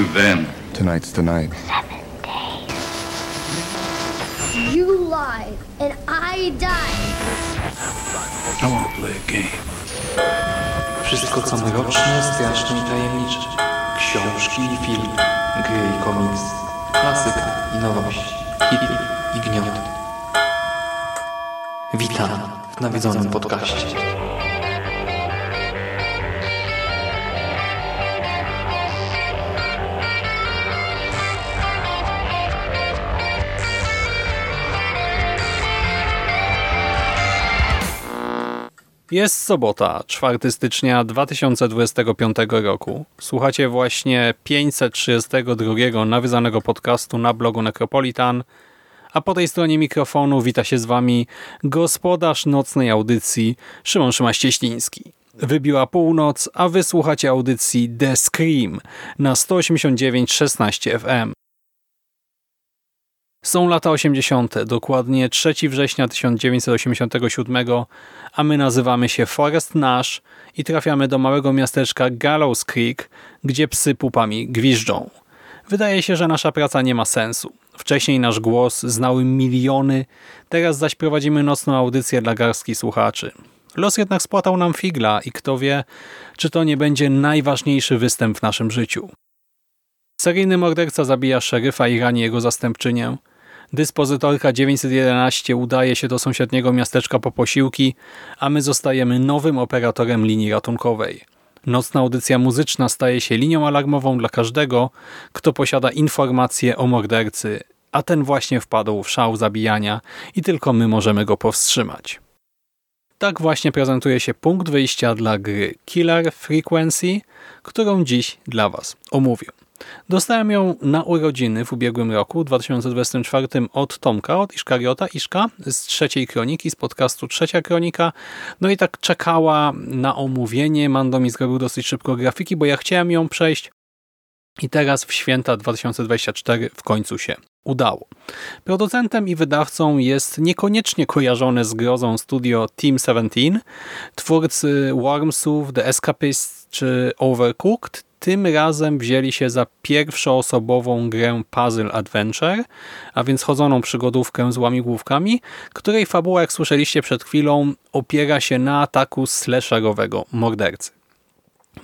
To them. Tonight's the night. You lie, and I die. I want to play a game. Wszystko co mroczne, straszne i tajemnicze. Książki i filmy, gry i komiks, klasyka i nowość, hity i gniot. Witam w nawiedzonym podcaście. Jest sobota, 4 stycznia 2025 roku. Słuchacie właśnie 532 nawiązanego podcastu na blogu Necropolitan, a po tej stronie mikrofonu wita się z wami gospodarz nocnej audycji Szymon Szymaś-Cieśliński. Wybiła północ, a wysłuchacie audycji The Scream na 189.16 FM. Są lata 80., dokładnie 3 września 1987, a my nazywamy się Forest Nash i trafiamy do małego miasteczka Gallows Creek, gdzie psy pupami gwiżdżą. Wydaje się, że nasza praca nie ma sensu. Wcześniej nasz głos znały miliony, teraz zaś prowadzimy nocną audycję dla garstki słuchaczy. Los jednak spłatał nam figla i kto wie, czy to nie będzie najważniejszy występ w naszym życiu. Seryjny morderca zabija szeryfa i rani jego zastępczynię. Dyspozytorka 911 udaje się do sąsiedniego miasteczka po posiłki, a my zostajemy nowym operatorem linii ratunkowej. Nocna audycja muzyczna staje się linią alarmową dla każdego, kto posiada informacje o mordercy, a ten właśnie wpadł w szał zabijania i tylko my możemy go powstrzymać. Tak właśnie prezentuje się punkt wyjścia dla gry Killer Frequency, którą dziś dla Was omówię. Dostałem ją na urodziny w ubiegłym roku, 2024, od Tomka, od Iszkariota, Iszka, z trzeciej kroniki, z podcastu Trzecia Kronika. No i tak czekała na omówienie. Mando mi zrobił dosyć szybko grafiki, bo ja chciałem ją przejść i teraz w święta 2024 w końcu się udało. Producentem i wydawcą jest niekoniecznie kojarzone z grozą studio Team 17, twórcy Wormsów, The Escapist czy Overcooked, tym razem wzięli się za pierwszoosobową grę Puzzle Adventure, a więc chodzoną przygodówkę z łamigłówkami, której fabuła, jak słyszeliście przed chwilą, opiera się na ataku slasherowego mordercy.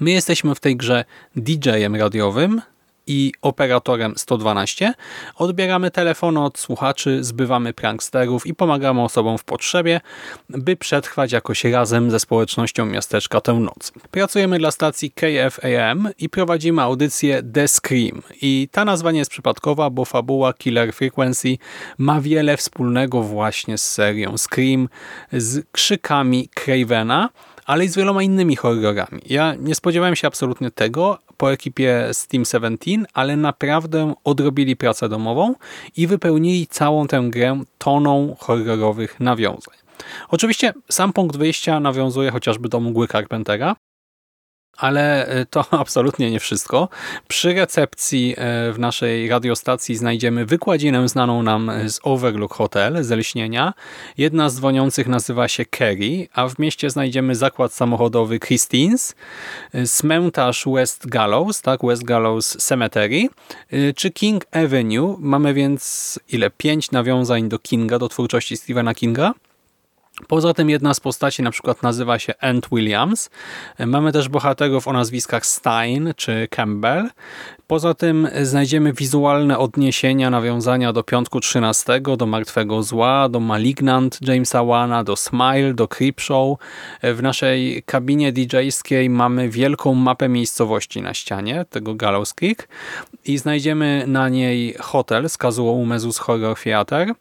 My jesteśmy w tej grze DJ-em radiowym, i operatorem 112, odbieramy telefony od słuchaczy, zbywamy pranksterów i pomagamy osobom w potrzebie, by przetrwać jakoś razem ze społecznością miasteczka tę noc. Pracujemy dla stacji KFAM i prowadzimy audycję The Scream. I ta nazwa nie jest przypadkowa, bo fabuła Killer Frequency ma wiele wspólnego właśnie z serią Scream, z krzykami Cravena, ale i z wieloma innymi horrorami. Ja nie spodziewałem się absolutnie tego po ekipie Steam 17, ale naprawdę odrobili pracę domową i wypełnili całą tę grę toną horrorowych nawiązań. Oczywiście sam punkt wyjścia nawiązuje chociażby do mgły Carpentera, ale e, to absolutnie nie wszystko. Przy recepcji e, w naszej radiostacji znajdziemy wykładzinę znaną nam z Overlook Hotel, z Lśnienia. Jedna z dzwoniących nazywa się Kerry, a w mieście znajdziemy zakład samochodowy Christines, e, cmentarz West Gallows, tak, West Gallows Cemetery, czy King Avenue. Mamy więc ile? Pięć nawiązań do Kinga, do twórczości Stephena Kinga. Poza tym jedna z postaci na przykład nazywa się Ant Williams. Mamy też bohaterów o nazwiskach Stein czy Campbell. Poza tym znajdziemy wizualne odniesienia, nawiązania do Piątku 13, do Martwego Zła, do Malignant Jamesa Wana, do Smile, do Creepshow. W naszej kabinie DJ-skiej mamy wielką mapę miejscowości na ścianie, tego Gallows Creek i znajdziemy na niej hotel z kazułą Mezus Horror Theater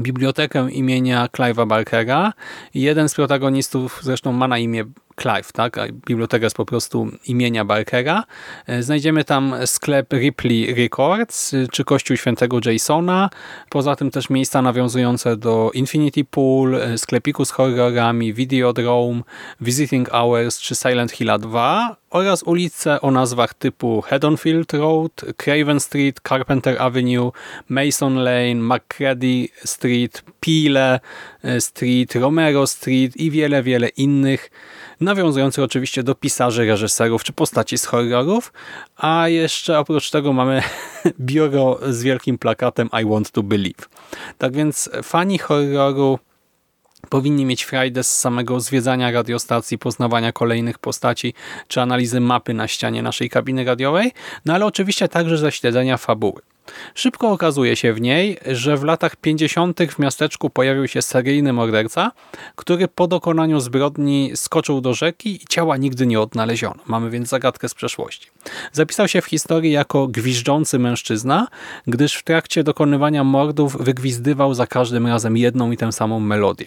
bibliotekę imienia Clive'a Barkera. Jeden z protagonistów zresztą ma na imię Clive, tak? Biblioteka jest po prostu imienia Barkera. E, znajdziemy tam sklep Ripley Records, e, czy kościół świętego Jasona. Poza tym też miejsca nawiązujące do Infinity Pool, e, sklepiku z horrorami, Videodrome, Visiting Hours czy Silent Hill 2 oraz ulice o nazwach typu Haddonfield Road, Craven Street, Carpenter Avenue, Mason Lane, McCready Street, Pile Street, Romero Street i wiele, wiele innych nawiązujących oczywiście do pisarzy, reżyserów czy postaci z horrorów, a jeszcze oprócz tego mamy biuro z wielkim plakatem I want to believe. Tak więc fani horroru powinni mieć frajdę z samego zwiedzania radiostacji, poznawania kolejnych postaci czy analizy mapy na ścianie naszej kabiny radiowej, no ale oczywiście także ze śledzenia fabuły. Szybko okazuje się w niej, że w latach 50. w miasteczku pojawił się seryjny morderca, który po dokonaniu zbrodni skoczył do rzeki i ciała nigdy nie odnaleziono. Mamy więc zagadkę z przeszłości. Zapisał się w historii jako gwiżdżący mężczyzna, gdyż w trakcie dokonywania mordów wygwizdywał za każdym razem jedną i tę samą melodię.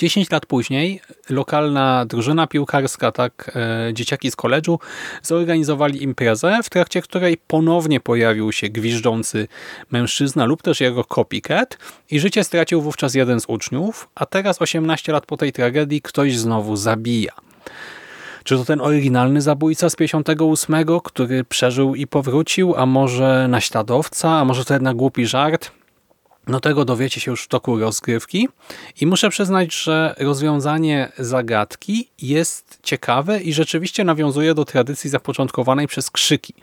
10 lat później lokalna drużyna piłkarska, tak e, dzieciaki z koledżu, zorganizowali imprezę, w trakcie której ponownie pojawił się gwiżdżący mężczyzna lub też jego copycat i życie stracił wówczas jeden z uczniów, a teraz 18 lat po tej tragedii ktoś znowu zabija. Czy to ten oryginalny zabójca z 58, który przeżył i powrócił, a może naśladowca, a może to jednak głupi żart? No tego dowiecie się już w toku rozgrywki i muszę przyznać, że rozwiązanie zagadki jest ciekawe i rzeczywiście nawiązuje do tradycji zapoczątkowanej przez krzyki.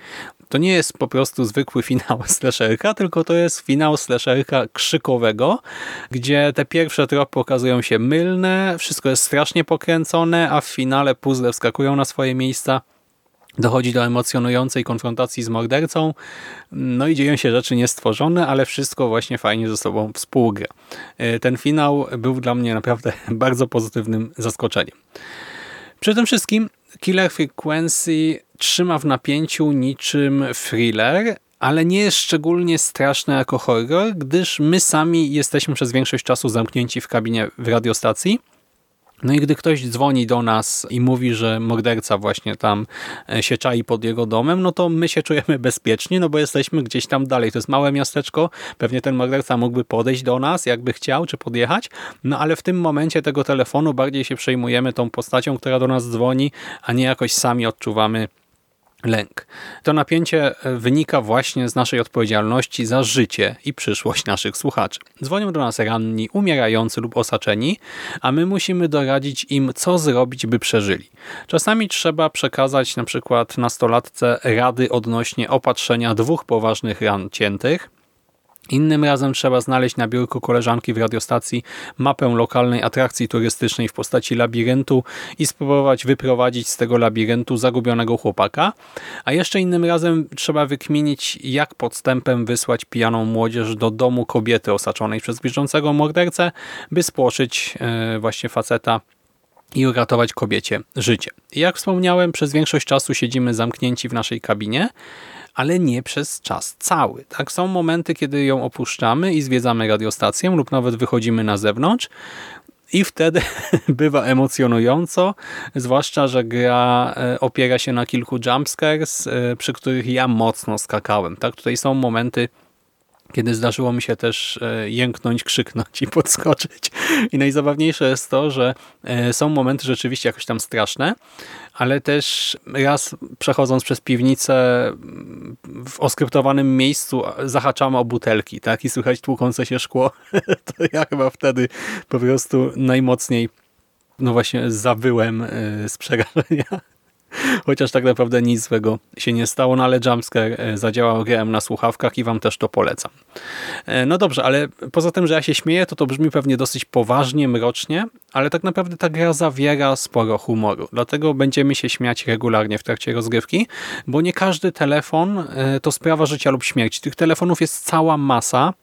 To nie jest po prostu zwykły finał slasherka, tylko to jest finał slasherka krzykowego, gdzie te pierwsze tropy okazują się mylne, wszystko jest strasznie pokręcone, a w finale puzzle wskakują na swoje miejsca Dochodzi do emocjonującej konfrontacji z mordercą, no i dzieją się rzeczy niestworzone, ale wszystko właśnie fajnie ze sobą współgra. E, ten finał był dla mnie naprawdę bardzo pozytywnym zaskoczeniem. Przy tym wszystkim Killer Frequency trzyma w napięciu niczym thriller, ale nie jest szczególnie straszny jako horror, gdyż my sami jesteśmy przez większość czasu zamknięci w kabinie w radiostacji, no i gdy ktoś dzwoni do nas i mówi, że morderca właśnie tam e, się czai pod jego domem, no to my się czujemy bezpiecznie, no bo jesteśmy gdzieś tam dalej. To jest małe miasteczko, pewnie ten morderca mógłby podejść do nas, jakby chciał, czy podjechać, no ale w tym momencie tego telefonu bardziej się przejmujemy tą postacią, która do nas dzwoni, a nie jakoś sami odczuwamy lęk. To napięcie e, wynika właśnie z naszej odpowiedzialności za życie i przyszłość naszych słuchaczy. Dzwonią do nas ranni, umierający lub osaczeni, a my musimy doradzić im, co zrobić, by przeżyli. Czasami trzeba przekazać na przykład nastolatce rady odnośnie opatrzenia dwóch poważnych ran ciętych, Innym razem trzeba znaleźć na biurku koleżanki w radiostacji mapę lokalnej atrakcji turystycznej w postaci labiryntu i spróbować wyprowadzić z tego labiryntu zagubionego chłopaka, a jeszcze innym razem trzeba wykminić, jak podstępem wysłać pijaną młodzież do domu kobiety osaczonej przez bieżącego mordercę, by spłoszyć e, właśnie faceta i uratować kobiecie życie. jak wspomniałem, przez większość czasu siedzimy zamknięci w naszej kabinie, ale nie przez czas cały. Tak Są momenty, kiedy ją opuszczamy i zwiedzamy radiostację lub nawet wychodzimy na zewnątrz i wtedy bywa emocjonująco, zwłaszcza, że gra e, opiera się na kilku jumpscares, e, przy których ja mocno skakałem. Tak, Tutaj są momenty, kiedy zdarzyło mi się też e, jęknąć, krzyknąć i podskoczyć. I najzabawniejsze jest to, że są momenty rzeczywiście jakoś tam straszne, ale też raz przechodząc przez piwnicę w oskryptowanym miejscu zahaczamy o butelki tak i słychać tłukące się szkło, to ja chyba wtedy po prostu najmocniej no właśnie zawyłem e, z przerażenia. Chociaż tak naprawdę nic złego się nie stało, no ale jumpscare e, zadziałał, grałem na słuchawkach i wam też to polecam. E, no dobrze, ale poza tym, że ja się śmieję, to to brzmi pewnie dosyć poważnie, mrocznie, ale tak naprawdę ta gra zawiera sporo humoru. Dlatego będziemy się śmiać regularnie w trakcie rozgrywki, bo nie każdy telefon e, to sprawa życia lub śmierci. Tych telefonów jest cała masa,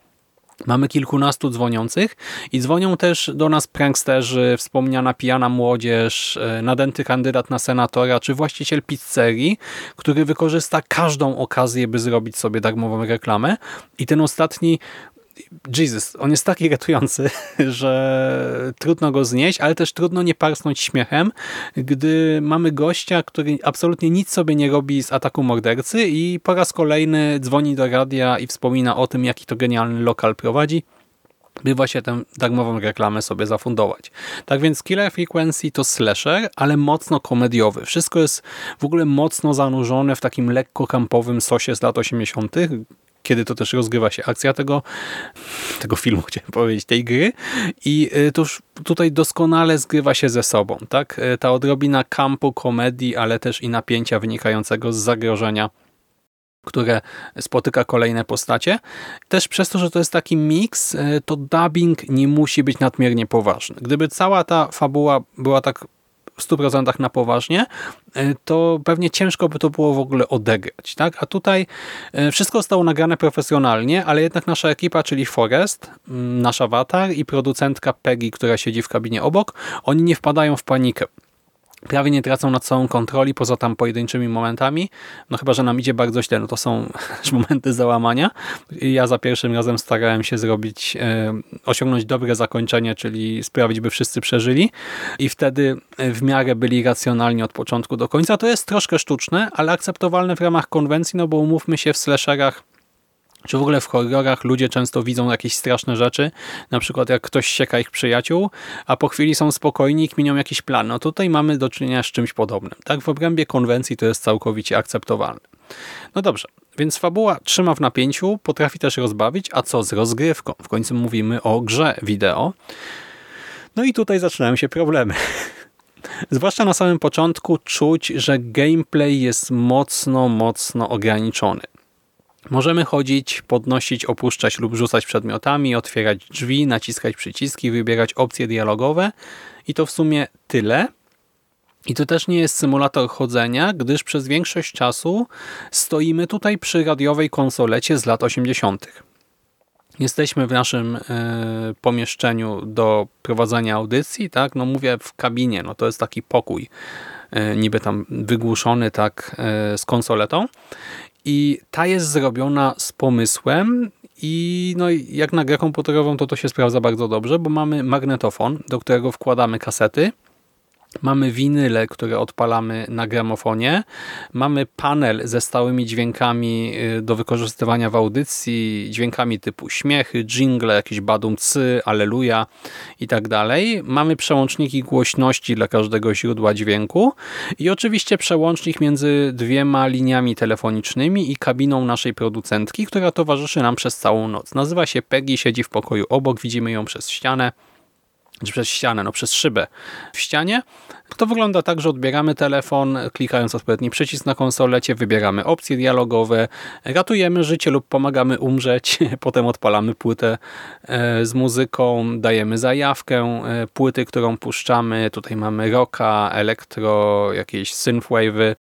Mamy kilkunastu dzwoniących i dzwonią też do nas pranksterzy, wspomniana pijana młodzież, e, nadęty kandydat na senatora czy właściciel pizzerii, który wykorzysta każdą okazję, by zrobić sobie darmową reklamę. I ten ostatni Jesus, on jest tak irytujący, że trudno go znieść, ale też trudno nie parsnąć śmiechem, gdy mamy gościa, który absolutnie nic sobie nie robi z ataku mordercy i po raz kolejny dzwoni do radia i wspomina o tym, jaki to genialny lokal prowadzi by właśnie tę darmową reklamę sobie zafundować. Tak więc Killer Frequency to slasher, ale mocno komediowy. Wszystko jest w ogóle mocno zanurzone w takim lekko kampowym sosie z lat 80., kiedy to też rozgrywa się akcja tego, tego filmu, chciałem powiedzieć, tej gry i y, to już tutaj doskonale zgrywa się ze sobą. tak? Y, ta odrobina kampu, komedii, ale też i napięcia wynikającego z zagrożenia które spotyka kolejne postacie. Też przez to, że to jest taki miks, to dubbing nie musi być nadmiernie poważny. Gdyby cała ta fabuła była tak w 100% na poważnie, e, to pewnie ciężko by to było w ogóle odegrać. Tak? A tutaj e, wszystko zostało nagrane profesjonalnie, ale jednak nasza ekipa, czyli Forest, nasz awatar i producentka Peggy, która siedzi w kabinie obok, oni nie wpadają w panikę prawie nie tracą nad sobą kontroli, poza tam pojedynczymi momentami. No chyba, że nam idzie bardzo źle, no to są momenty załamania. Ja za pierwszym razem starałem się zrobić, e, osiągnąć dobre zakończenie, czyli sprawić, by wszyscy przeżyli i wtedy w miarę byli racjonalni od początku do końca. To jest troszkę sztuczne, ale akceptowalne w ramach konwencji, no bo umówmy się w slasherach czy w ogóle w horrorach ludzie często widzą jakieś straszne rzeczy, na przykład jak ktoś sieka ich przyjaciół, a po chwili są spokojni i kminią jakiś plan. No tutaj mamy do czynienia z czymś podobnym. Tak, w obrębie konwencji to jest całkowicie akceptowalne. No dobrze, więc fabuła trzyma w napięciu, potrafi też rozbawić, a co z rozgrywką? W końcu mówimy o grze wideo. No i tutaj zaczynają się problemy. Zwłaszcza na samym początku czuć, że gameplay jest mocno, mocno ograniczony. Możemy chodzić, podnosić, opuszczać lub rzucać przedmiotami, otwierać drzwi, naciskać przyciski, wybierać opcje dialogowe i to w sumie tyle. I to też nie jest symulator chodzenia, gdyż przez większość czasu stoimy tutaj przy radiowej konsolecie z lat 80. Jesteśmy w naszym y, pomieszczeniu do prowadzenia audycji, tak? No mówię w kabinie, no to jest taki pokój y, niby tam wygłuszony tak y, z konsoletą i ta jest zrobiona z pomysłem i no, jak na grę komputerową to to się sprawdza bardzo dobrze, bo mamy magnetofon, do którego wkładamy kasety, Mamy winyle, które odpalamy na gramofonie. Mamy panel ze stałymi dźwiękami y, do wykorzystywania w audycji, dźwiękami typu śmiechy, jingle, jakieś badumcy, aleluja i tak dalej. Mamy przełączniki głośności dla każdego źródła dźwięku i oczywiście przełącznik między dwiema liniami telefonicznymi i kabiną naszej producentki, która towarzyszy nam przez całą noc. Nazywa się Peggy, siedzi w pokoju obok, widzimy ją przez ścianę czy przez ścianę, no przez szybę w ścianie. To wygląda tak, że odbieramy telefon, klikając odpowiedni przycisk na konsolecie, wybieramy opcje dialogowe, ratujemy życie lub pomagamy umrzeć, potem odpalamy płytę e, z muzyką, dajemy zajawkę e, płyty, którą puszczamy. Tutaj mamy rocka, elektro, jakieś synthwave'y,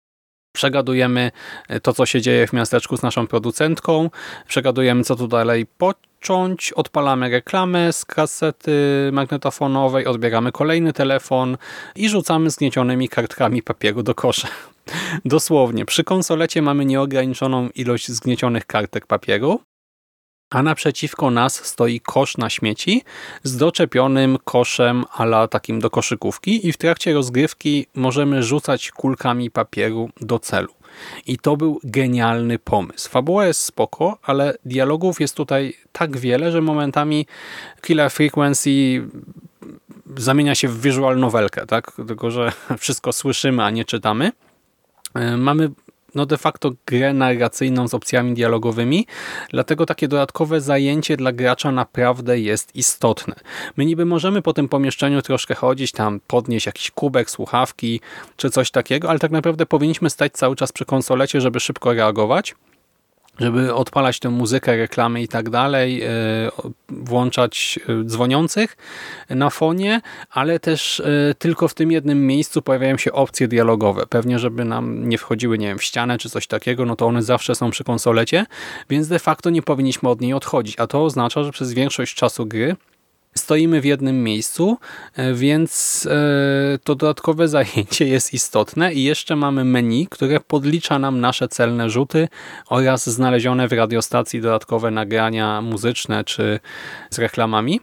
Przegadujemy e, to, co się dzieje w miasteczku z naszą producentką, przegadujemy, co tu dalej począć, odpalamy reklamę z kasety magnetofonowej, odbieramy kolejny telefon i rzucamy zgniecionymi kartkami papieru do kosza. Dosłownie, przy konsolecie mamy nieograniczoną ilość zgniecionych kartek papieru, a naprzeciwko nas stoi kosz na śmieci z doczepionym koszem ala takim do koszykówki i w trakcie rozgrywki możemy rzucać kulkami papieru do celu. I to był genialny pomysł. Fabuła jest spoko, ale dialogów jest tutaj tak wiele, że momentami Killer Frequency zamienia się w visual novelkę, tak? tylko że wszystko słyszymy, a nie czytamy. E, mamy no de facto grę narracyjną z opcjami dialogowymi, dlatego takie dodatkowe zajęcie dla gracza naprawdę jest istotne. My niby możemy po tym pomieszczeniu troszkę chodzić, tam podnieść jakiś kubek, słuchawki czy coś takiego, ale tak naprawdę powinniśmy stać cały czas przy konsolecie, żeby szybko reagować żeby odpalać tę muzykę, reklamy i tak dalej, e, włączać e, dzwoniących na fonie, ale też e, tylko w tym jednym miejscu pojawiają się opcje dialogowe. Pewnie, żeby nam nie wchodziły, nie wiem, w ścianę czy coś takiego, no to one zawsze są przy konsolecie, więc de facto nie powinniśmy od niej odchodzić, a to oznacza, że przez większość czasu gry stoimy w jednym miejscu, e, więc e, to dodatkowe zajęcie jest istotne i jeszcze mamy menu, które podlicza nam nasze celne rzuty oraz znalezione w radiostacji dodatkowe nagrania muzyczne czy z reklamami.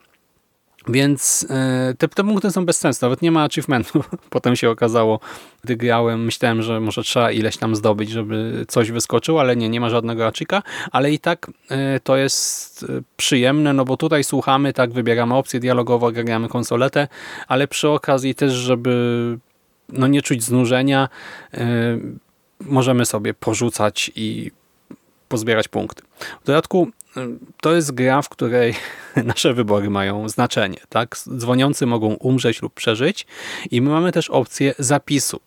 Więc e, te, te punkty są bez sensu, nawet nie ma achievementu. Potem się okazało, gdy grałem, myślałem, że może trzeba ileś tam zdobyć, żeby coś wyskoczyło, ale nie, nie ma żadnego achika, ale i tak e, to jest e, przyjemne, no bo tutaj słuchamy, tak, wybieramy opcję dialogową, gramy konsoletę, ale przy okazji też, żeby no nie czuć znużenia, możemy sobie porzucać i pozbierać punkty. W dodatku y, to jest gra, w której nasze wybory mają znaczenie. Tak? Dzwoniący mogą umrzeć lub przeżyć i my mamy też opcję zapisu.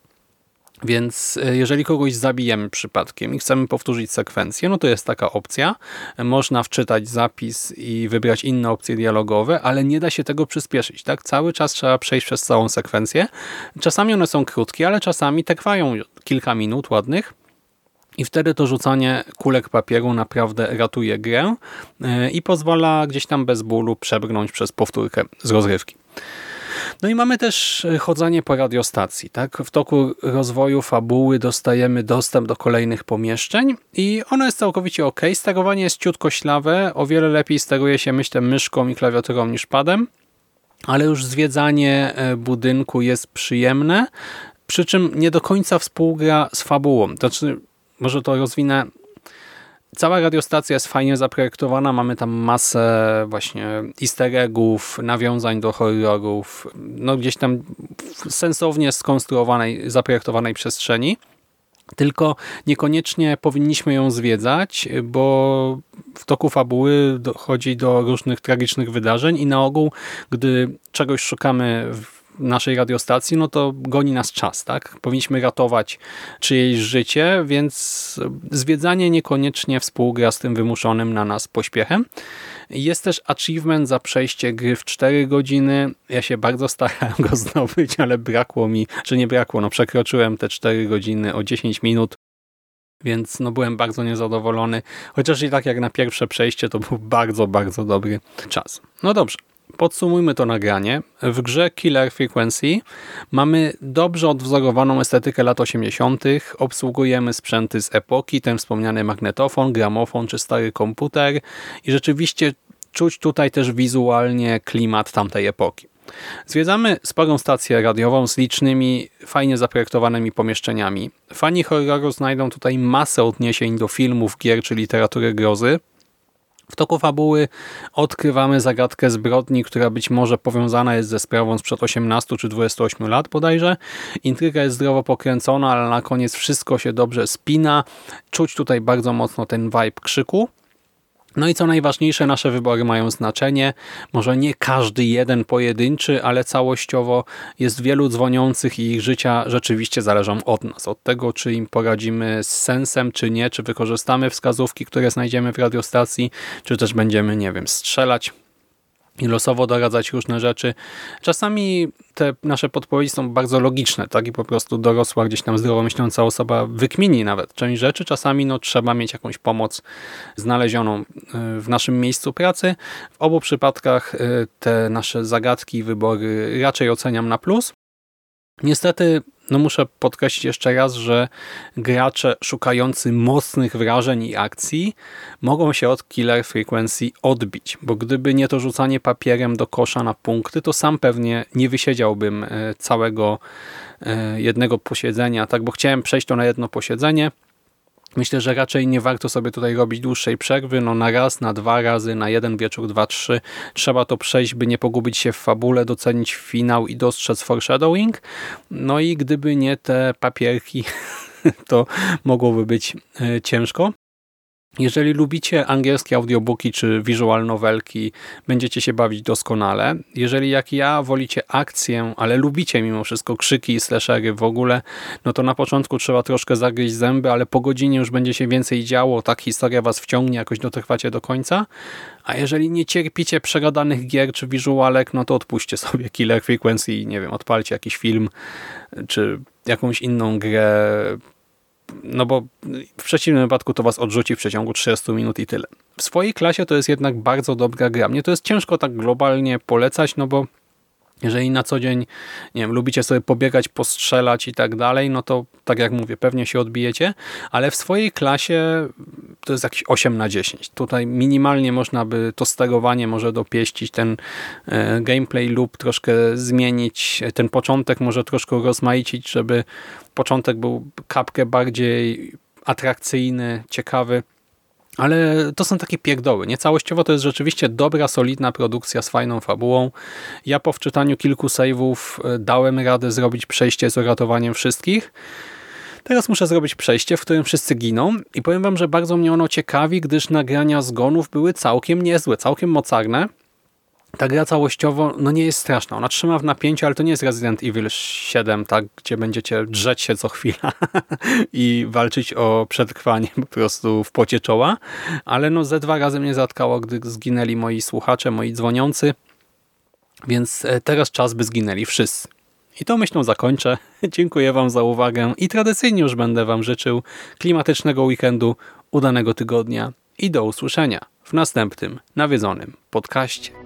Więc e, jeżeli kogoś zabijemy przypadkiem i chcemy powtórzyć sekwencję, no to jest taka opcja. Można wczytać zapis i wybrać inne opcje dialogowe, ale nie da się tego przyspieszyć. Tak? Cały czas trzeba przejść przez całą sekwencję. Czasami one są krótkie, ale czasami trwają kilka minut ładnych. I wtedy to rzucanie kulek papieru naprawdę ratuje grę e, i pozwala gdzieś tam bez bólu przebrnąć przez powtórkę z rozrywki. No i mamy też e, chodzenie po radiostacji. Tak? W toku rozwoju fabuły dostajemy dostęp do kolejnych pomieszczeń i ono jest całkowicie ok. Sterowanie jest ciutko ślawe, o wiele lepiej steruje się myślę myszką i klawiaturą niż padem, ale już zwiedzanie e, budynku jest przyjemne, przy czym nie do końca współgra z fabułą. To znaczy, może to rozwinę. Cała radiostacja jest fajnie zaprojektowana, mamy tam masę właśnie easter eggów, nawiązań do horrorów, no gdzieś tam sensownie skonstruowanej, zaprojektowanej przestrzeni. Tylko niekoniecznie powinniśmy ją zwiedzać, bo w toku fabuły dochodzi do różnych tragicznych wydarzeń i na ogół, gdy czegoś szukamy w naszej radiostacji, no to goni nas czas, tak? Powinniśmy ratować czyjeś życie, więc zwiedzanie niekoniecznie współgra z tym wymuszonym na nas pośpiechem. Jest też achievement za przejście gry w 4 godziny. Ja się bardzo starałem go zdobyć, ale brakło mi, że nie brakło, no przekroczyłem te 4 godziny o 10 minut. Więc no byłem bardzo niezadowolony, chociaż i tak jak na pierwsze przejście to był bardzo, bardzo dobry czas. No dobrze, Podsumujmy to nagranie. W grze Killer Frequency mamy dobrze odwzorowaną estetykę lat 80., obsługujemy sprzęty z epoki, ten wspomniany magnetofon, gramofon czy stary komputer i rzeczywiście czuć tutaj też wizualnie klimat tamtej epoki. Zwiedzamy sporą stację radiową z licznymi, fajnie zaprojektowanymi pomieszczeniami. Fani horroru znajdą tutaj masę odniesień do filmów, gier czy literatury grozy, w toku fabuły odkrywamy zagadkę zbrodni, która być może powiązana jest ze sprawą sprzed 18 czy 28 lat bodajże. Intryga jest zdrowo pokręcona, ale na koniec wszystko się dobrze spina. Czuć tutaj bardzo mocno ten vibe krzyku. No i co najważniejsze, nasze wybory mają znaczenie. Może nie każdy jeden pojedynczy, ale całościowo jest wielu dzwoniących i ich życia rzeczywiście zależą od nas. Od tego, czy im poradzimy z sensem, czy nie, czy wykorzystamy wskazówki, które znajdziemy w radiostacji, czy też będziemy, nie wiem, strzelać i losowo doradzać różne rzeczy. Czasami te nasze podpowiedzi są bardzo logiczne, tak? I po prostu dorosła, gdzieś tam zdrowo myśląca osoba wykmini nawet część rzeczy. Czasami no, trzeba mieć jakąś pomoc znalezioną e, w naszym miejscu pracy. W obu przypadkach e, te nasze zagadki i wybory raczej oceniam na plus. Niestety no muszę podkreślić jeszcze raz, że gracze szukający mocnych wrażeń i akcji mogą się od Killer Frequency odbić, bo gdyby nie to rzucanie papierem do kosza na punkty, to sam pewnie nie wysiedziałbym e, całego e, jednego posiedzenia, tak, bo chciałem przejść to na jedno posiedzenie, Myślę, że raczej nie warto sobie tutaj robić dłuższej przerwy, no na raz, na dwa razy, na jeden wieczór, dwa, trzy. Trzeba to przejść, by nie pogubić się w fabule, docenić finał i dostrzec foreshadowing. No i gdyby nie te papierki, to mogłoby być e, ciężko. Jeżeli lubicie angielskie audiobooki czy visual novelki, będziecie się bawić doskonale. Jeżeli jak ja wolicie akcję, ale lubicie mimo wszystko krzyki i slashery w ogóle, no to na początku trzeba troszkę zagryźć zęby, ale po godzinie już będzie się więcej działo, tak historia was wciągnie, jakoś dotrwacie do końca. A jeżeli nie cierpicie przegadanych gier czy wizualek, no to odpuśćcie sobie Killer Frequency i nie wiem, odpalcie jakiś film czy jakąś inną grę no bo w przeciwnym wypadku to was odrzuci w przeciągu 30 minut i tyle. W swojej klasie to jest jednak bardzo dobra gra. Mnie to jest ciężko tak globalnie polecać, no bo jeżeli na co dzień, nie wiem, lubicie sobie pobiegać, postrzelać i tak dalej, no to tak jak mówię, pewnie się odbijecie, ale w swojej klasie to jest jakieś 8 na 10. Tutaj minimalnie można by to sterowanie może dopieścić, ten e, gameplay lub troszkę zmienić, ten początek może troszkę rozmaicić, żeby początek był kapkę bardziej atrakcyjny, ciekawy. Ale to są takie pierdoły. Niecałościowo to jest rzeczywiście dobra, solidna produkcja z fajną fabułą. Ja po wczytaniu kilku save'ów e, dałem radę zrobić przejście z uratowaniem wszystkich. Teraz muszę zrobić przejście, w którym wszyscy giną i powiem wam, że bardzo mnie ono ciekawi, gdyż nagrania zgonów były całkiem niezłe, całkiem mocarne. Ta gra całościowo no nie jest straszna. Ona trzyma w napięciu, ale to nie jest Resident Evil 7, tak, gdzie będziecie drzeć się co chwila i walczyć o przetrwanie po prostu w pocie czoła. Ale no ze dwa razy mnie zatkało, gdy zginęli moi słuchacze, moi dzwoniący. Więc e, teraz czas, by zginęli wszyscy. I tą myślą zakończę. Dziękuję Wam za uwagę i tradycyjnie już będę Wam życzył klimatycznego weekendu, udanego tygodnia i do usłyszenia w następnym nawiedzonym podcaście.